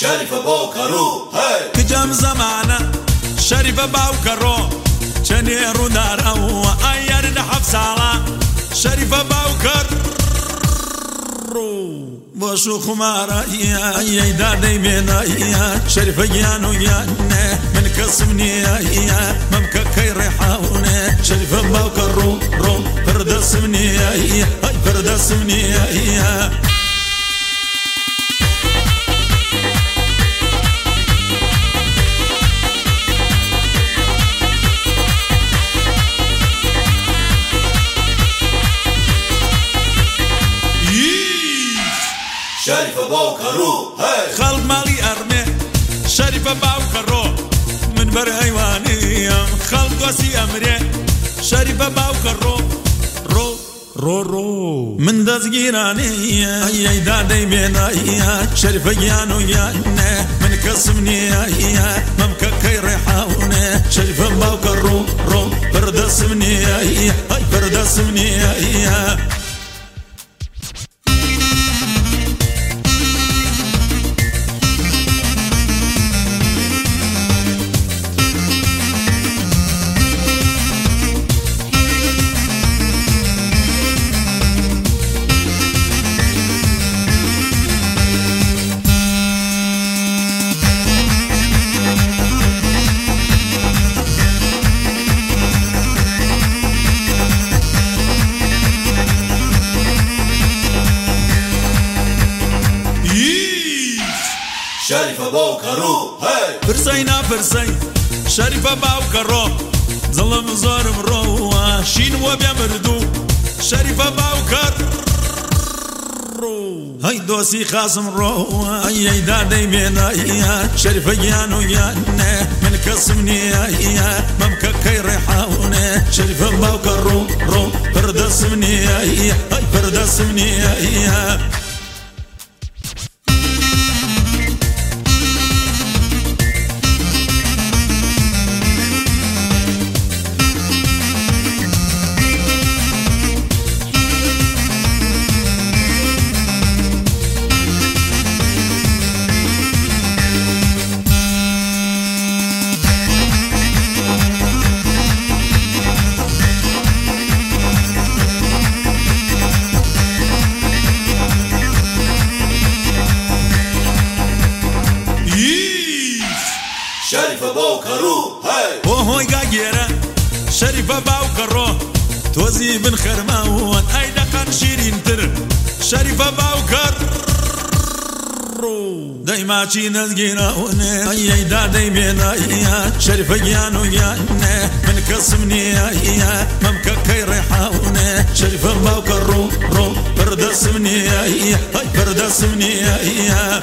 شەریفە بۆ کەڕوو کجەم زەمانە شەریفە باوکەڕۆ چەنێ ڕوودار ئەوە ئایار لە حەف ساڵە. شەریفە باوکەڕ بۆش و خمارە یەیدا دەیمێنە شەریفە گیان و یانێ من کەسم نییە مەمکە کەی ڕێحاونێ شەریفە باوکە ڕوو ڕۆ پردەسم نییە ئەی پردەسم نییە شەریفە باو کەڕوو خەڵک ماڵی ئەرمێ شەریفە باو کەڕۆ من بەر هەیوانیم خەڵک دۆسی ئەمرێ شەریفە باو کەڕۆ ڕۆ ڕۆ ڕۆ. من دەستگیرانەیە ئەی دادەی مێنایە شەریفە گیان و یانە من کەسم نییە مەمکەکەی ڕێحاونێ. شەریفە باو کەڕوو ڕۆ بەردەسم نییە ئەی بەردەسم نیە بردسمنی شريف بوكرو هاي فرسينا فرسي شريف باوكرو ظلم زور مرو شين وبيا مردو. شريف باوكر هاي دوسي خاصم رو اي دادي بينا شريف جانو يانا من يا ممك كي ريحاوني شريف باوكر رو رو فردسمني هاي فردسمني يا شريف بوكرو هاي وهو قاقيرة شريفة باوكرو توزي بن خرماون اي دقن شيرين تر. شريفة باوكر دايما شي نزقينا ونه اي دادي بينا يا شريفة جانو يا من كسمني يا ممكا كي ريحاونه شريفة باوكر رو رو بردسمني يا بردسمني يا